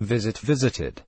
visit visited.